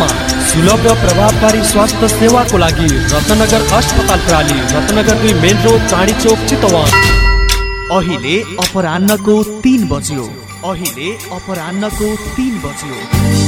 पाँचमा सुलभ र प्रभावकारी स्वास्थ्य सेवाको लागि रत्नगर अस्पताल प्राली रत्नगर दुई मेन रोड चाँडी चोक चितवन। अहिले अपरान्नको तिन बज्यो। अहिले अपरान्नको तिन बज्यो।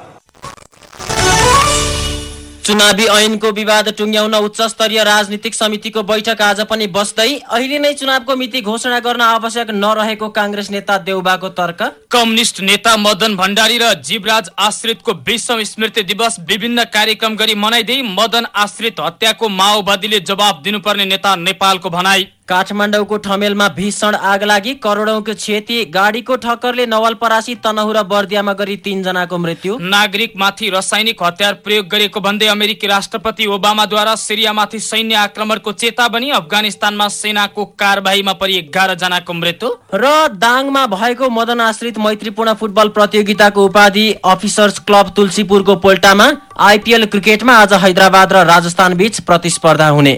चुनावी ऐनको विवाद टुङ्ग्याउन उच्च स्तरीय राजनीतिक समितिको बैठक आज पनि बस्दै अहिले नै चुनावको मिति घोषणा गर्न आवश्यक नरहेको काङ्ग्रेस नेता देउबाको तर्क। कम्युनिस्ट नेता मदन भण्डारी र जीवराज आश्रितको विश्व स्मृति दिवस विभिन्न कार्यक्रम गरी मनाइँदै मदन आश्रित हत्याको माओवादीले जवाब दिनुपर्ने नेता नेपालको भनाई। काठमाडौँको ठमेलमा भीषण आग लागि करोडौँको क्षति गाडीको ठक्करले नवलपरासी तनहु र बर्दियामा गरी तीनजनाको मृत्यु। नागरिकमाथि रासायनिक हतियार प्रयोग गरेको भन्दै अमेरिकी राष्ट्रपति ओबामाद्वारा सिरियामाथि सैन्य आक्रमणको चेतावनी अफगानिस्तानमा सेनाको कारबाहीमा परि एघार जनाको मृत्यु। र दाङमा भएको मदन आश्रित मैत्रीपूर्ण फुटबल प्रतियोगिताको उपाधि अफिसर्स क्लब तुलसीपुरको पोल्टामा आइपिएल क्रिकेटमा आज हैदराबाद र राजस्थान बीच प्रतिस्पर्धा हुने।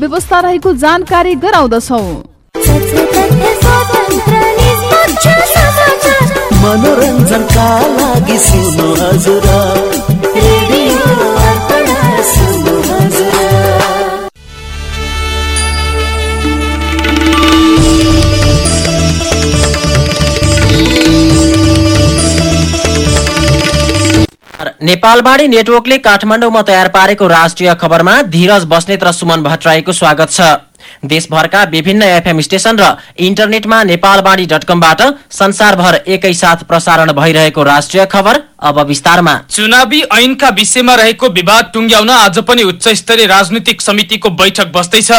व्यवस्था रहेको जानकारी गराउँदछौ। मनोरञ्जनका लागि सुन्नु हजुर। नेपालवाणी नेटवर्कले काठमाडौँमा तयार पारेको राष्ट्रिय खबरमा धीरज बस्नेत र सुमन भट्टराईको स्वागत छ। देशभरका विभिन्न एफएम स्टेशन र इन्टरनेटमा नेपालवाणी डट कमबाट संसारभर एकैसाथ प्रसारण भइरहेको राष्ट्रिय खबर अब विस्तारमा। चुनावी ऐनका विषयमा रहेको विवाद टुङ्ग्याउन आज पनि उच्च स्तरीय राजनीतिक समितिको बैठक बस्दैछ।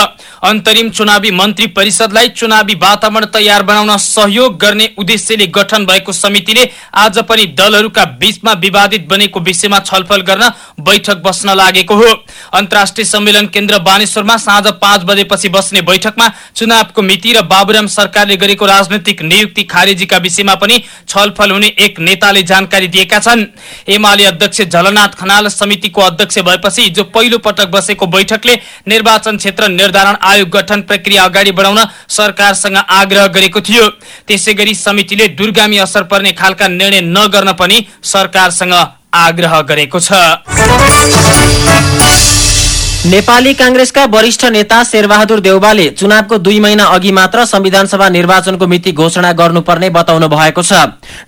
अन्तरिम चुनावी मन्त्री परिषदलाई चुनावी वातावरण तयार बनाउन सहयोग गर्ने उद्देश्यले गठन भएको समितिले आज पनि दलहरूका बीचमा विवादित बनेको विषयमा छलफल गर्न बैठक बस्न लागेको हो। अन्तर्राष्ट्रिय सम्मेलन केन्द्र बानेश्वरमा साँझ पाँच बजेपछि बस्ने बैठकमा चुनावको मिति र बाबुराम सरकारले गरेको राजनैतिक नियुक्ति खारेजीका विषयमा पनि छलफल हुने एक नेताले जानकारी दिएका छन्। एमाले अध्यक्ष झलनाथ खनाल समितिको अध्यक्ष भएपछि हिजो पहिलो पटक बसेको बैठकले निर्वाचन क्षेत्र निर्धारण आयोग गठन प्रक्रिया अगाडि बढाउन सरकारसँग आग्रह गरेको थियो। त्यसै समितिले दुर्गामी असर पर्ने खालका निर्णय नगर्न पनि सरकारसँग आग्रह गरेको छ। नेपाली काङ्ग्रेसका वरिष्ठ नेता शेरबहादुर देउबाले चुनावको दुई महिना अघि मात्र संविधान सभा निर्वाचनको मिति घोषणा गर्नुपर्ने बताउनु भएको छ।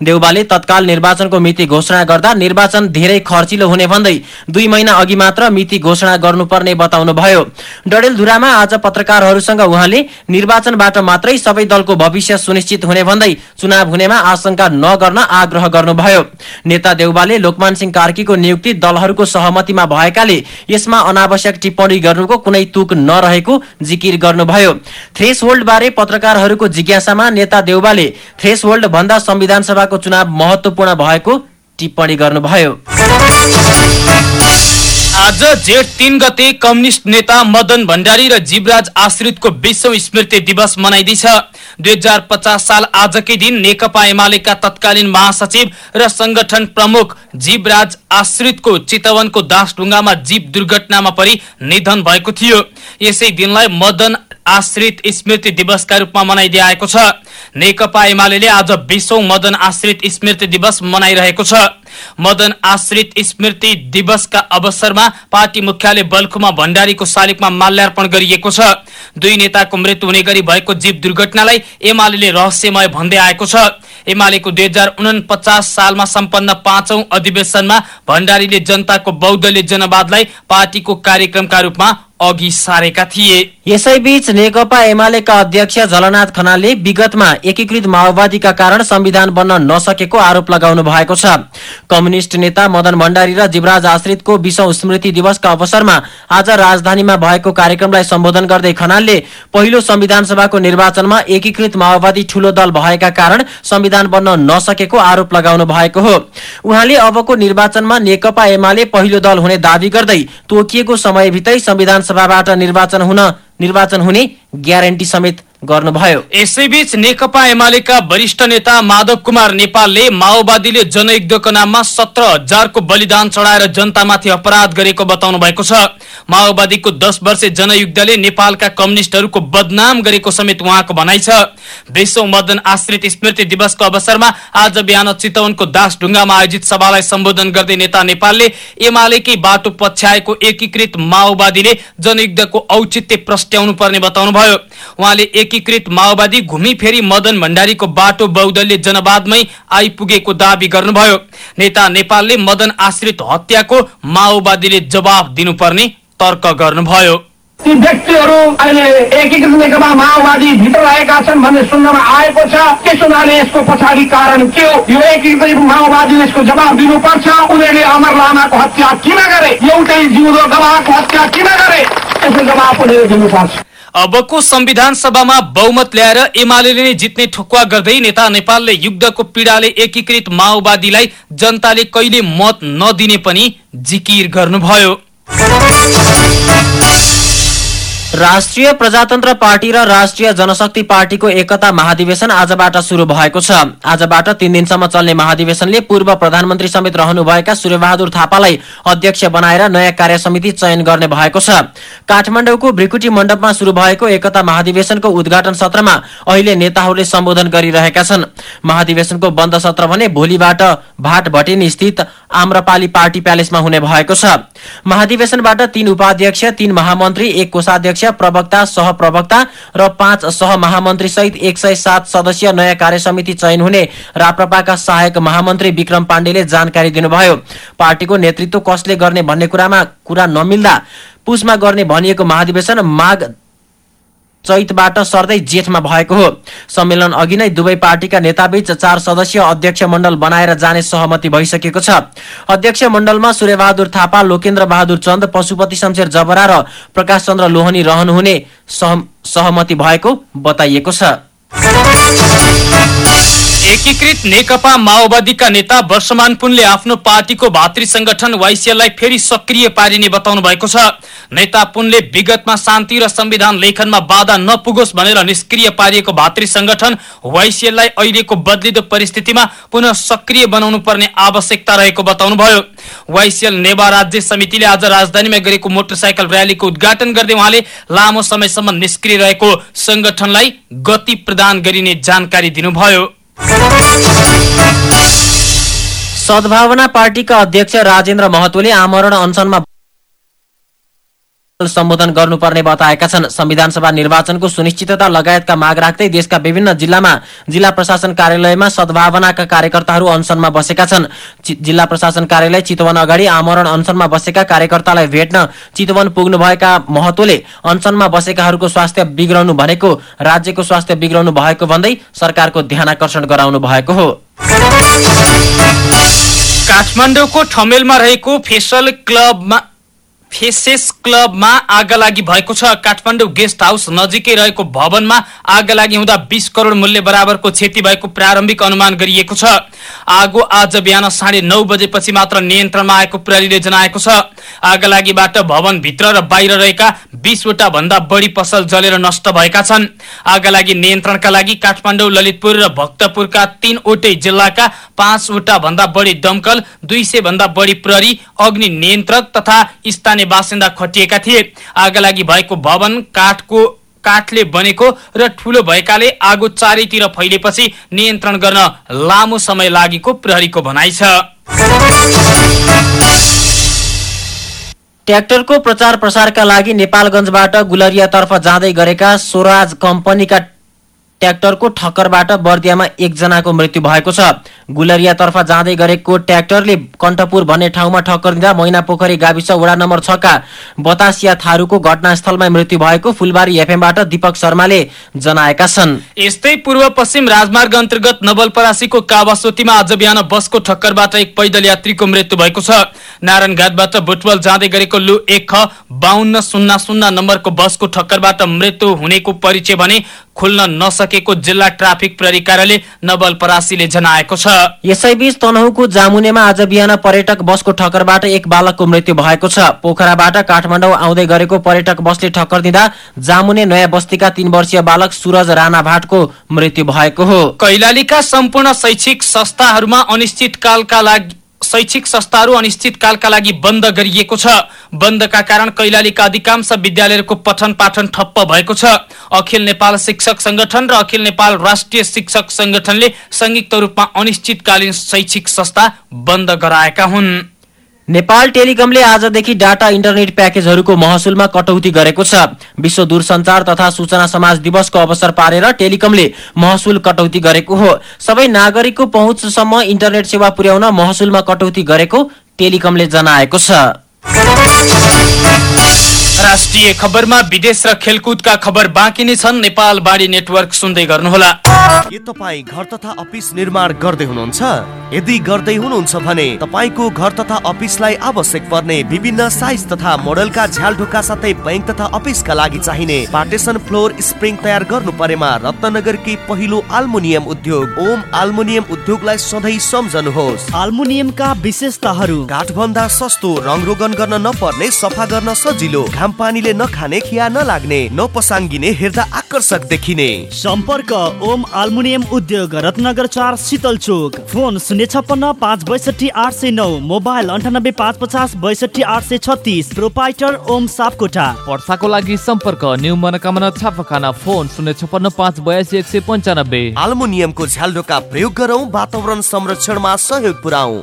देउबाले तत्काल निर्वाचनको मिति घोषणा गर्दा निर्वाचन धेरै खर्चिलो हुने भन्दै दुई महिना अघि मात्र मिति घोषणा गर्नुपर्ने बताउनुभयो डडेलधुरामा आज पत्रकारहरूसँग उहाँले निर्वाचनबाट मात्रै सबै दलको भविष्य सुनिश्चित हुने भन्दै चुनाव हुनेमा आशंका नगर्न आग्रह गर्नुभयो। नेता देउबाले लोकमान सिंह कार्कीको नियुक्ति दलहरूको सहमतिमा भएकाले यसमा अनावश्यक टिप्पणी गर्नुको कुनै तुक नरहेको जिकिर गर्नुभयो। थ्रेस बारे पत्रकारहरूको जिज्ञासामा नेता देउबाले थ्रेस भन्दा संविधान सभाको चुनाव महत्वपूर्ण भएको टिप्पणी गर्नुभयो। आज जेठ तीन गते कम्युनिष्ट नेता मदन भण्डारी र जीवराज आश्रितको विश्व स्मृति दिवस मनाइँदैछ। दुई साल आजकै दिन नेकपा एमालेका तत्कालीन महासचिव र संगठन प्रमुख जीवराज आश्रितको चितवनको दासढुङ्गामा जीव दुर्घटनामा परि निधन भएको थियो। यसै दिनलाई मदन आश्रित स्मृति दिवसका रूपमा मनाइदिए आएको छ। नेकपा एमाले आज विश्व मदन आश्रित स्मृति दिवस मनाइरहेको छ। मदन आश्रित स्मृति दिवसका अवसरमा पार्टी मुख्यालय बल्खुमा भण्डारीको शालिगमा माल्यार्पण गरिएको छ। दुई नेताको मृत्यु हुने गरी भएको जीव दुर्घटनालाई एमाले रहस्यमय भन्दै आएको छ। एमालेको दुई हजार उनपचास सालमा सम्पन्न पाँचौं अधिवेशनमा भण्डारीले जनताको बहुदलीय जनवादलाई पार्टीको कार्यक्रमका रूपमा अघि सारेका थिए। यसैबीच नेकपा एमालेका अध्यक्ष झलनाथ खनालले विगतमा एकीकृत माओवादीका कारण संविधान बन्न नसकेको आरोप लगाउनु भएको छ। कम्युनिष्ट नेता मदन भण्डारी र जीवराज आश्रितको विश्व स्मृति दिवसका अवसरमा आज राजधानीमा भएको कार्यक्रमलाई सम्बोधन गर्दै खनालले पहिलो संविधान सभाको निर्वाचनमा एकीकृत माओवादी ठूलो दल भएका कारण संविधान बन्न नसकेको आरोप लगाउनु भएको हो। उहाँले अबको निर्वाचनमा नेकपा एमाले पहिलो दल हुने दावी गर्दै तोकिएको समयभित्रै संविधान सभाबाट निर्वाचन हुन निर्वाचन हुने ग्यारेन्टी समेत गर्नुभयो। यसैबीच नेकपा एमालेका वरिष्ठ नेता माधव कुमार नेपालले माओवादीले जनयुद्धको नाममा सत्र हजारको बलिदान चढाएर जनतामाथि अपराध गरेको बताउनु भएको छ। माओवादीको दस वर्षे जनयुद्धले नेपालका कम्युनिष्टहरूको बदनाम गरेको समेत उहाँको भनाइ छ। विश्व मदन आश्रित स्मृति दिवसको अवसरमा आज बिहान चितवनको दास ढुङ्गामा आयोजित सभालाई सम्बोधन गर्दै नेता नेपालले एमालेकै बाटो पछ्याएको एकीकृत माओवादीले जनयुद्धको औचित्य प्रस्ट्याउनु पर्ने बताउनुभयो। उहाँले एकीकृत माओवादी घुमी फेरि मदन भण्डारीको बाटो बहुदलीय जनवादमै आइपुगेको दावी गर्नुभयो। नेता नेपालले मदन आश्रित हत्याको माओवादीले जवाब दिनुपर्ने तर्क गर्नुभयो। ती व्यक्तिहरू अहिले एकीकृत नेकपा माओवादी भित्र रहेका छन् भन्ने सुन्नमा आएको छ। त्यस हुनाले यसको पछाडि कारण के हो? यो एकीकृत माओवादीले यसको जवाब दिनुपर्छ। उनीहरूले अमर लामाको हत्या किन गरे? एउटै जिउँदो गवाहको हत्या किन गरे? यसको जवाब उनीहरूले दिनुपर्छ। अबको संविधान सभामा बहुमत ल्याएर एमाले नै जित्ने ठोकुवा गर्दै नेता नेपालले युद्धको पीडाले एकीकृत माओवादीलाई जनताले कहिले मत नदिने पनि जिकिर गर्नुभयो। राष्ट्रिय प्रजातन्त्र पार्टी र राष्ट्रिय जनशक्ति पार्टीको एकता महाधिवेशन आजबाट शुरू भएको छ। आजबाट तीन दिनसम्म चल्ने महाधिवेशनले पूर्व प्रधानमन्त्री समेत रहनुभएका सूर्यबहादुर थापालाई अध्यक्ष बनाएर नयाँ कार्य समिति चयन गर्ने भएको छ। काठमाडौँको भ्रिकुटी मण्डपमा शुरू भएको एकता महाधिवेशनको उद्घाटन सत्रमा अहिले नेताहरूले सम्बोधन गरिरहेका छन्। महाधिवेशनको बन्द सत्र भने भोलिबाट भाट भटेनी स्थित आम्रपाली पार्टी प्यालेसमा हुने भएको छ। महाधिवेशनबाट तीन उपाध्यक्ष तीन महामन्त्री एक कोषाध्यक्ष प्रवक्ता सहप्रवक्ता र पाँच सह महामन्त्री सहित एक सय सात सदस्यीय नयाँ कार्य समिति चयन हुने राप्रपाका सहायक महामन्त्री विक्रम पाण्डेले जानकारी दिनुभयो। पार्टीको नेतृत्व कसले गर्ने भन्ने कुरामा कुरा नमिल्दा पुसमा गर्ने भनिएको महाधिवेशन माघ चैतबाट सर्दै जेठमा भएको हो। सम्मेलन अघि नै दुवै पार्टीका नेताबीच चार सदस्यीय अध्यक्ष मण्डल बनाएर जाने सहमति भइसकेको छ। अध्यक्ष मण्डलमा सूर्यबहादुर थापा लोकेन्द्र बहादुर चन्द पशुपति शमशेर जबरा र प्रकाश चन्द्र लोहनी रहनुहुने सहमति भएको बताइएको छ। एकीकृत नेकपा माओवादीका नेता वर्षमान पुनले आफ्नो पार्टीको भातृ संगठन वाइसिएललाई फेरि सक्रिय पारिने बताउनु भएको छ। नेता पुनले विगतमा शान्ति र संविधान लेखनमा बाधा नपुगोस् भनेर निष्क्रिय पारिएको भातृ संगठन वाइसिएललाई अहिलेको बदलिदो परिस्थितिमा पुनः सक्रिय बनाउनु पर्ने आवश्यकता रहेको बताउनुभयो। वाइसिएल नेवा राज्य समितिले आज राजधानीमा गरेको मोटरसाइकल र्यालीको उद्घाटन गर्दै उहाँले लामो समयसम्म निष्क्रिय रहेको संगठनलाई गति प्रदान गरिने जानकारी दिनुभयो। सद्भावना पार्टीका अध्यक्ष राजेन्द्र महतोले आमरण अनसनमा सम्बोधन गर्नुपर्ने बताएका छन्। संविधान सभा निर्वाचनको सुनिश्चितता लगायतका माग राख्दै देशका विभिन्न जिल्लामा जिल्ला प्रशासन कार्यालयमा सद्भावनाका कार्यकर्ताहरू अनसनमा बसेका छन्। जिल्ला प्रशासन कार्यालय चितवन अगाडि आमरण अनसनमा बसेका कार्यकर्तालाई भेट्न चितवन पुग्नुभएका महतोले अनसनमा बसेकाहरूको स्वास्थ्य बिग्रनु भनेको राज्यको स्वास्थ्य बिग्रनु भएको भन्दै सरकारको ध्यानाकर्षण गराउनु भएको हो। काठमाडौँको ठमेलमा रहेको फेसल क्लबमा फेसेस क्लबमा आगलागी भएको छ। काठमाडौँ गेस्ट हाउस नजिकै रहेको भवनमा आगलागी हुँदा बीस करोड मूल्य बराबरको क्षति भएको प्रारम्भिक अनुमान गरिएको छ। आगो आज बिहान साढे नौ बजेपछि मात्र नियन्त्रणमा आएको प्रहरीले जनाएको छ। आगलागीबाट भवनभित्र र बाहिर रहेका बीसवटा भन्दा बढी पसल जलेर नष्ट भएका छन्। आगलागी नियन्त्रणका लागि काठमाडौँ ललितपुर र भक्तपुरका तीनवटै जिल्लाका पाँचवटा भन्दा बढी दमकल दुई सय भन्दा बढी प्रहरी अग्नि नियन्त्रक तथा स्थानीय बासिन्दा खटिएका थिए। आगलागी भएको भवन काठको काठले बनेको र ठूलो भएकाले आगो चारैतिर फैलेपछि नियन्त्रण गर्न लामो समय लागेको प्रहरीको भनाइ छ। ट्र्याक्टरको प्रचार प्रसारका लागि नेपालगञ्जबाट गुलरियातर्फ जाँदै गरेका स्वराज कम्पनीका ट्र्याक्टरको ठक्करबाट बर्दियामा एकजनाको मृत्यु भएको छ। गुलरियातर्फ जाँदै गरेको ट्र्याक्टरले कण्ठपुर भन्ने ठाउँमा ठक्कर दिँदा मैना पोखरी गाविस वडा नम्बर छका बतासिया थारूको घटनास्थलमा मृत्यु भएको फुलबारी एफएमबाट दीपक शर्माले जनाएका छन्। यस्तै पूर्व पश्चिम राजमार्ग अन्तर्गत नवलपरासीको कावासोतीमा आज बिहान बसको ठक्करबाट एक पैदल यात्रीको मृत्यु भएको छ। नारायणघाटबाट बुटवल जाँदै गरेको लु एक ख बाहन्न शून्य शून्य नम्बरको बसको ठक्करबाट मृत्यु हुनेको परिचय भने खुल्न नसकेको जिल्ला ट्राफिक प्रहरी कार्यालय नवलपरासीले जनाएको छ। यसैबीच तनहुको जामुनेमा आज बिहान पर्यटक बसको ठक्करबाट एक बालकको मृत्यु भएको छ। पोखराबाट काठमाडौँ आउँदै गरेको पर्यटक बसले ठक्कर दिँदा जामुने नयाँ बस्तीका तीन वर्षीय बालक सूरज राणा भाटको मृत्यु भएको हो। कैलालीका सम्पूर्ण शैक्षिक संस्थाहरूमा अनिश्चितकालका लागि शैक्षिक संस्थाहरू अनिश्चितकालका लागि बन्द गरिएको छ। बन्दका कारण कैलालीका अधिकांश विद्यालयहरूको पठन पाठन ठप्प भएको छ। अखिल नेपाल शिक्षक संगठन र अखिल नेपाल राष्ट्रिय शिक्षक संगठनले संयुक्त रूपमा अनिश्चितकालीन शैक्षिक संस्था बन्द गराएका हुन्। नेपाल टेलिकमले आजदेखि डाटा इन्टरनेट प्याकेजहरूको महसुलमा कटौती गरेको छ। विश्व दूरसञ्चार तथा सूचना समाज दिवसको अवसर पारेर टेलिकमले महसुल कटौती गरेको हो। सबै नागरिकको पहुँचसम्म इन्टरनेट सेवा पुर्याउन महसुलमा कटौती गरेको टेलिकमले जनाएको छ। राष्ट्रिय खबरमा विदेश र खेलकुदका खबर बाँकी नै छन्। नेपाल बाढी नेटवर्क सुन्दै गर्नुहोला। के तपाईँ घर तथा अफिस निर्माण गर्दै हुनुहुन्छ? यदि गर्दै हुनुहुन्छ भने तपाईँको घर तथा अफिसलाई आवश्यक पर्ने विभिन्न साइज तथा मोडलका झ्याल ढोका साथै बैंक तथा अफिसका लागि चाहिने पार्टेसन फ्लोर स्प्रिङ तयार गर्नु परेमा रत्नगरकी पहिलो आल्मुनियम उद्योग। ओम आल्मुनियम उद्योगलाई सधैँ सम्झनुहोस्। आल्मुनियमका विशेषताहरू। काठभन्दा सस्तो रङ रोगन गर्न नपर्ने सफा गर्न सजिलो घाम पानीले नखाने खिया नलाग्ने नपसाङ्गिने हेर्दा आकर्षक देखिने। सम्पर्क ओम आल्मुनियम उद्योग रत्नगर चार शीतल चोक फोन शून्य छप्पन्न पाँच बैसठी आठ सय नौ। मोबाइल अन्ठानब्बे पाँच पचास बैसठी आठ सय छत्तिस। प्रोपाइटर ओम सापकोटा। वर्षाको लागि सम्पर्क न्यू मनोकामना छापाखाना फोन शून्य छप्पन्न पाँच बयासी एक सय पन्चानब्बे। आल्मुनियमको झ्यालडोका प्रयोग गरौँ वातावरण संरक्षणमा सहयोग पुऱ्याउ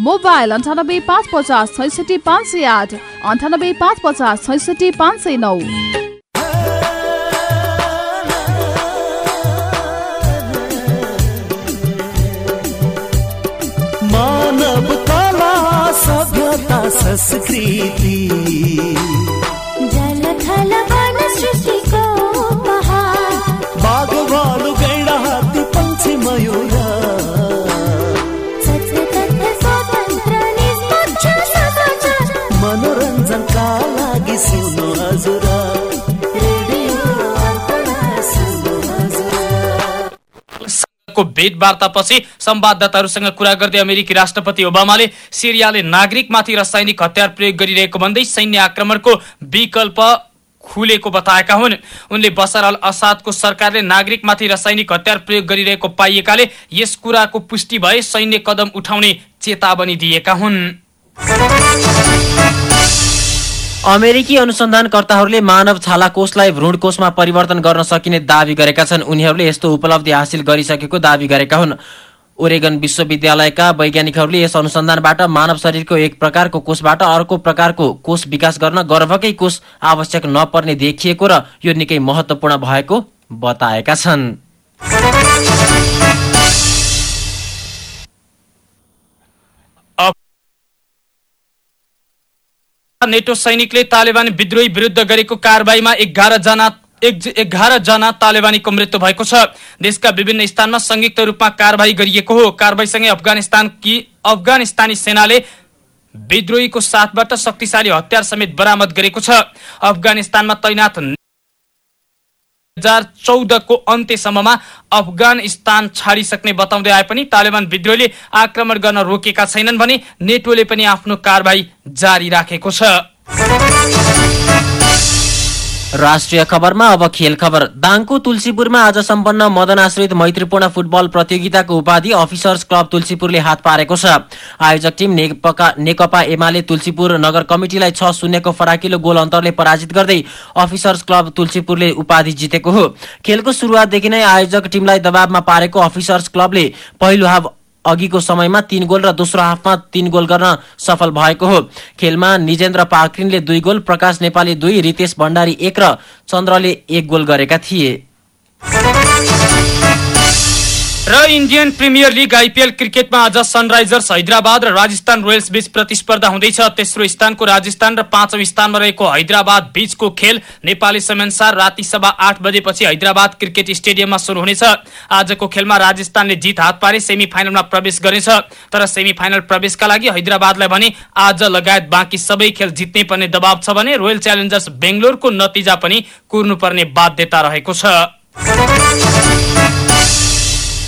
मोबाइल अन्ठानब्बे पाँच पचास छैसठी पाँच सय आठ अन्ठानब्बे पाँच पचास छैसठी पाँच सय नौ। मानव संस्कृति। भेटवार्तापछि संवाददाताहरूसँग कुरा गर्दै अमेरिकी राष्ट्रपति ओबामाले सिरियाले नागरिकमाथि रासायनिक हतियार प्रयोग गरिरहेको भन्दै सैन्य आक्रमणको विकल्प खुलेको बताएका हुन्। उनले बसर अल असादको सरकारले नागरिकमाथि रासायनिक हतियार प्रयोग गरिरहेको पाइएकाले यस कुराको पुष्टि भए सैन्य कदम उठाउने चेतावनी दिएका हुन्। अमेरिकी अनुसन्धानकर्ताहरूले मानव छाला कोषलाई भ्रूण कोषमा परिवर्तन गर्न सकिने दावी गरेका छन्। उनीहरूले यस्तो उपलब्धि हासिल गरिसकेको दावी गरेका हुन्। ओरेगन विश्वविद्यालयका वैज्ञानिकहरूले यस अनुसन्धानबाट मानव शरीरको एक प्रकारको कोषबाट अर्को प्रकारको कोष विकास गर्न गर्भकै कोष आवश्यक नपर्ने देखिएको र यो निकै महत्वपूर्ण भएको बताएका छन्। नेटो सैनिकले तालिबान विद्रोही विरुद्ध गरेको कारवाहीमा एघार जना एघार जना तालिबानीको मृत्यु भएको छ। देशका विभिन्न स्थानमा संयुक्त रूपमा कारवाही गरिएको हो। कारवाहीसँगै अफगानिस्तानकी अफगानिस्तानी सेनाले विद्रोहीको साथबाट शक्तिशाली हतियार समेत बरामद गरेको छ। अफगानिस्तानमा तैनात हजार चौधको अन्त्यसम्ममा अफगानिस्तान छाडिसक्ने बताउँदै आए पनि तालिबान विद्रोहीले आक्रमण गर्न रोकेका छैनन् भने नेटोले पनि आफ्नो कारवाही जारी राखेको छ। राष्ट्रिय खबरमा अब खेल खबर। दाङको तुलसीपुरमा आज सम्पन्न मदन आश्रित मैत्रीपूर्ण फुटबल प्रतियोगिताको उपाधि अफिसर्स क्लब तुलसीपुरले हात पारेको छ। आयोजक टिम नेकपा एमाले तुलसीपुर नगर कमिटीलाई छ शून्यको फराकिलो गोल अन्तरले पराजित गर्दै अफिसर्स क्लब तुलसीपुरले उपाधि जितेको हो। खेलको सुरुवातदेखि नै आयोजक टिमलाई दबावमा पारेको अफिसर्स क्लबले पहिलो हाफ अघिको समयमा तीन गोल र दोस्रो हाफमा तीन गोल गर्न सफल भएको हो। खेलमा निजेन्द्र पाक्रिनले दुई गोल प्रकाश नेपाली दुई रितेश भण्डारी एक र चन्द्रले एक गोल गरेका थिए। र इन्डियन प्रिमियर लिग आइपिएल क्रिकेटमा आज सनराइजर्स हैदराबाद र राजस्थान रोयल्स बीच प्रतिस्पर्धा हुँदैछ। तेस्रो स्थानको राजस्थान र पाँचौं स्थानमा रहेको हैदराबाद बीचको खेल नेपाली समयअनुसार राति सभा आठ बजेपछि हैदराबाद क्रिकेट स्टेडियममा सुरु हुनेछ। आजको खेलमा राजस्थानले जित हात पारे सेमी फाइनलमा प्रवेश गर्नेछ तर सेमी फाइनल प्रवेशका लागि हैदराबादलाई भने आज लगायत बाँकी सबै खेल जित्नै पर्ने दबाव छ भने रोयल च्यालेन्जर्स बेङ्गलोरको नतिजा पनि कुर्नुपर्ने बाध्यता रहेको छ।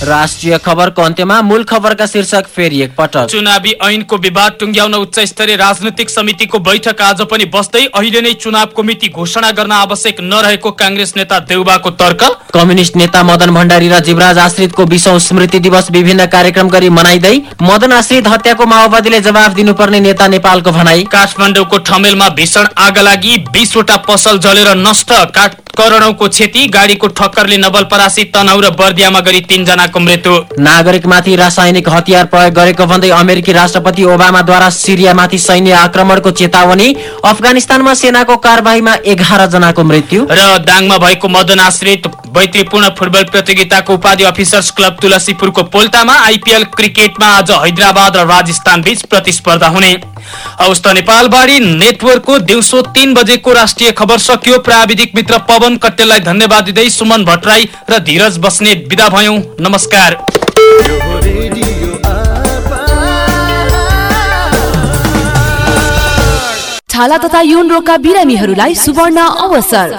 राष्ट्रिय खबरको अन्त्यमा मूल खबरका शीर्षक फेरि एकपटक चुनावी ऐनको विवाद टुङ्ग्याउन उच्च स्तरीय राजनैतिक समितिको बैठक आज पनि बस्दै अहिले नै चुनावको मिति घोषणा गर्न आवश्यक नरहेको काङ्ग्रेस नेता देउबाको तर्क। कम्युनिस्ट नेता मदन भण्डारी र जीवराज आश्रितको बिसौं स्मृति दिवस विभिन्न कार्यक्रम गरी मनाइँदै मदन आश्रित हत्याको माओवादीले जवाफ दिनुपर्ने नेता नेपालको भनाई। काठमाडौँको ठमेलमा भीषण आग लागि बीसवटा पसल जलेर नष्ट काठ करोडौंको क्षति गाडीको ठक्करले नवलपरासी तनहु र बर्दियामा गरी तीनजनाको मृत्यु। नागरिकमाथि रासायनिक हतियार प्रयोग गरेको भन्दै अमेरिकी राष्ट्रपति ओबामाद्वारा सिरियामाथि सैन्य आक्रमणको चेतावनी अफगानिस्तानमा सेनाको कारवाहीमा एघार जनाको मृत्यु। र दाङमा भएको मदन आश्रित मैत्रीपूर्ण फुटबल प्रतियोगिताको उपाधि अफिसर्स क्लब तुलसीपुरको पोल्टामा आइपिएल क्रिकेटमा आज हैदराबाद र राजस्थान बीच प्रतिस्पर्धा हुने। हौस् नेपालबारी नेटवर्कको दिउँसो तीन बजेको राष्ट्रिय खबर सकियो। प्राविधिक मित्र पवन कट्टेललाई धन्यवाद दिँदै सुमन भट्टराई र धीरज बस्ने विदा भयौं। नमस्कार। छाला तथा यौन रोगका बिरामीहरूलाई सुवर्ण अवसर।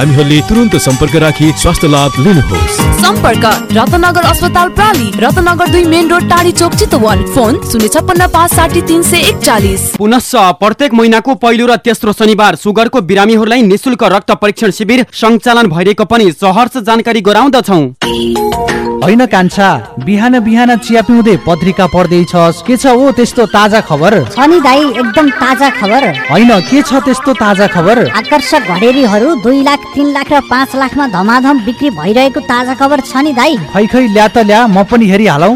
बिरामीहरूले तुरन्त सम्पर्क राखी स्वास्थ्य लाभ लिनुहोस्। सम्पर्क रत्नगर अस्पताल प्राली रत्नगर दुई मेन रोड टाढी चोक चितवन। फोन शून्य छप्पन्न पाँच साठी तिन सय एकचालिस। पुनश्च प्रत्येक महिनाको पहिलो र तेस्रो शनिबार सुगरको बिरामीहरूलाई निशुल्क रक्त परीक्षण शिविर सञ्चालन भइरहेको पनि सहर्ष जानकारी गराउँदछौ। होइन कान्छा बिहान बिहान चिया पिउँदै पत्रिका पढ्दैछस्। के छ ओ त्यस्तो ताजा खबर? छ नि दाई एकदम ताजा खबर। होइन के छ त्यस्तो ताजा खबर? आकर्षक घडेरीहरू दुई लाख तिन लाख र पाँच लाखमा धमाधम बिक्री भइरहेको ताजा खबर छ नि दाई। खै खै ल्या त ल्या म पनि हेरिहालौ।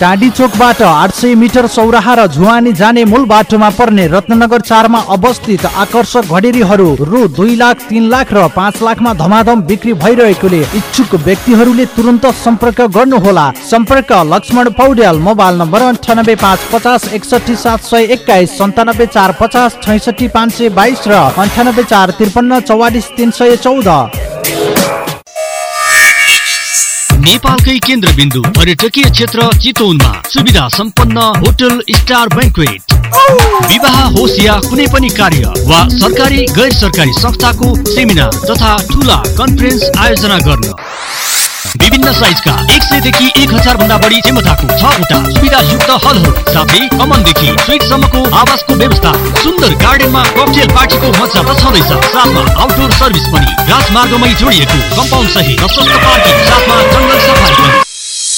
टाँडी चोकबाट आठ सय मिटर सौराहा र झुवानी जाने मूल बाटोमा पर्ने रत्नगर चारमा अवस्थित आकर्षक घडेरीहरू रु दुई लाख तिन लाख र पाँच लाखमा धमाधम बिक्री भइरहेकोले इच्छुक व्यक्तिहरूले तुरन्त सम्पर्क गर्नुहोला। सम्पर्क लक्ष्मण पौड्याल मोबाइल नम्बर अन्ठानब्बे पाँच पचास एकसठी सात सय एक्काइस सन्तानब्बे चार पचास छैसठी पाँच सय बाइस र अन्ठानब्बे चार त्रिपन्न चौवालिस तिन सय चौध। नेपालकै केन्द्रबिन्दु पर्यटकीय क्षेत्र चितवनमा सुविधा सम्पन्न होटल स्टार ब्याङ्कवेट विवाह होस् या कुनै पनि कार्य वा सरकारी गैर सरकारी संस्थाको सेमिनार तथा ठुला कन्फरेन्स आयोजना गर्न। विभिन्न साइजका एक सयदेखि एक हजार भन्दा बढी क्षमताको छवटा सुविधायुक्त हलहरू साथै कमनदेखि स्विटसम्मको आवासको व्यवस्था। सुन्दर गार्डनमा ककटेल पार्टीको मजा त छँदैछ। साथमा आउटडोर सर्भिस पनि। राजमार्गमै जोडिएको कम्पाउन्ड सहित प्रशस्त पार्किङ। साथमा जङ्गल सफारी पनि।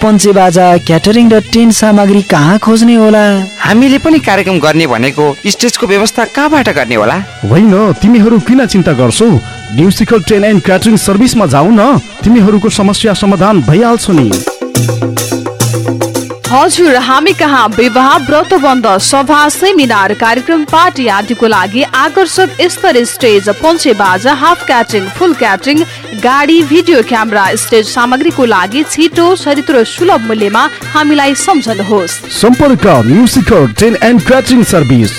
पञ्चे बाजा क्याटरिङ र टेन्ट सामग्री कहाँ खोज्ने होला? हामीले पनि कार्यक्रम गर्ने भनेको स्टेजको व्यवस्था कहाँबाट गर्ने होला? होइन तिमीहरू किन चिन्ता गर्छौ? म्युजिकल ट्रेन एन्ड क्याटरिङ सर्भिसमा जाऊ न तिमीहरूको समस्या समाधान भइहाल्छ नि। हजुर हामी कहाँ? विवाह व्रतबन्ध सभा सेमिनार कार्यक्रम पार्टी आदिको लागि आकर्षक स्तर स्टेज पञ्चे बाजा हाफ क्याटरिङ फुल क्याटरिङ गाडी भिडियो क्यामेरा स्टेज सामग्रीको लागि छिटो सरित र सुलभ मूल्यमा हामीलाई सम्झनुहोस्। सम्पर्क एन्ड सर्भिस